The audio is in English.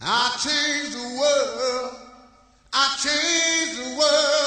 I changed the world. I changed the world.